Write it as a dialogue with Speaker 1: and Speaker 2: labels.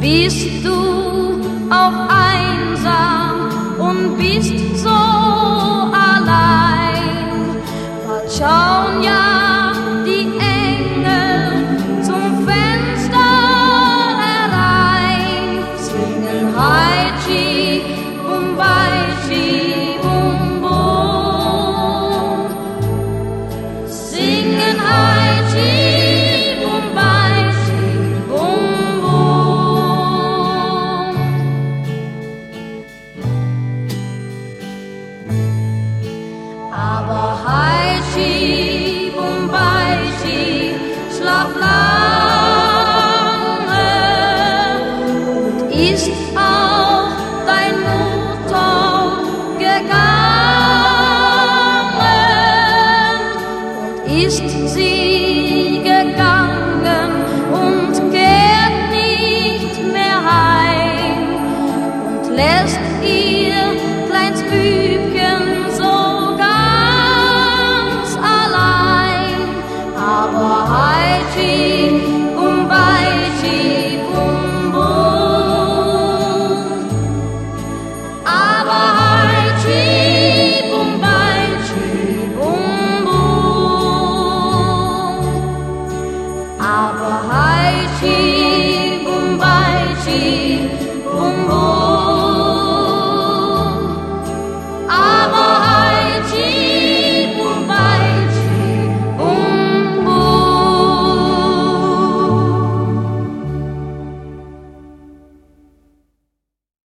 Speaker 1: Bist du auf ist sie. feet, one more.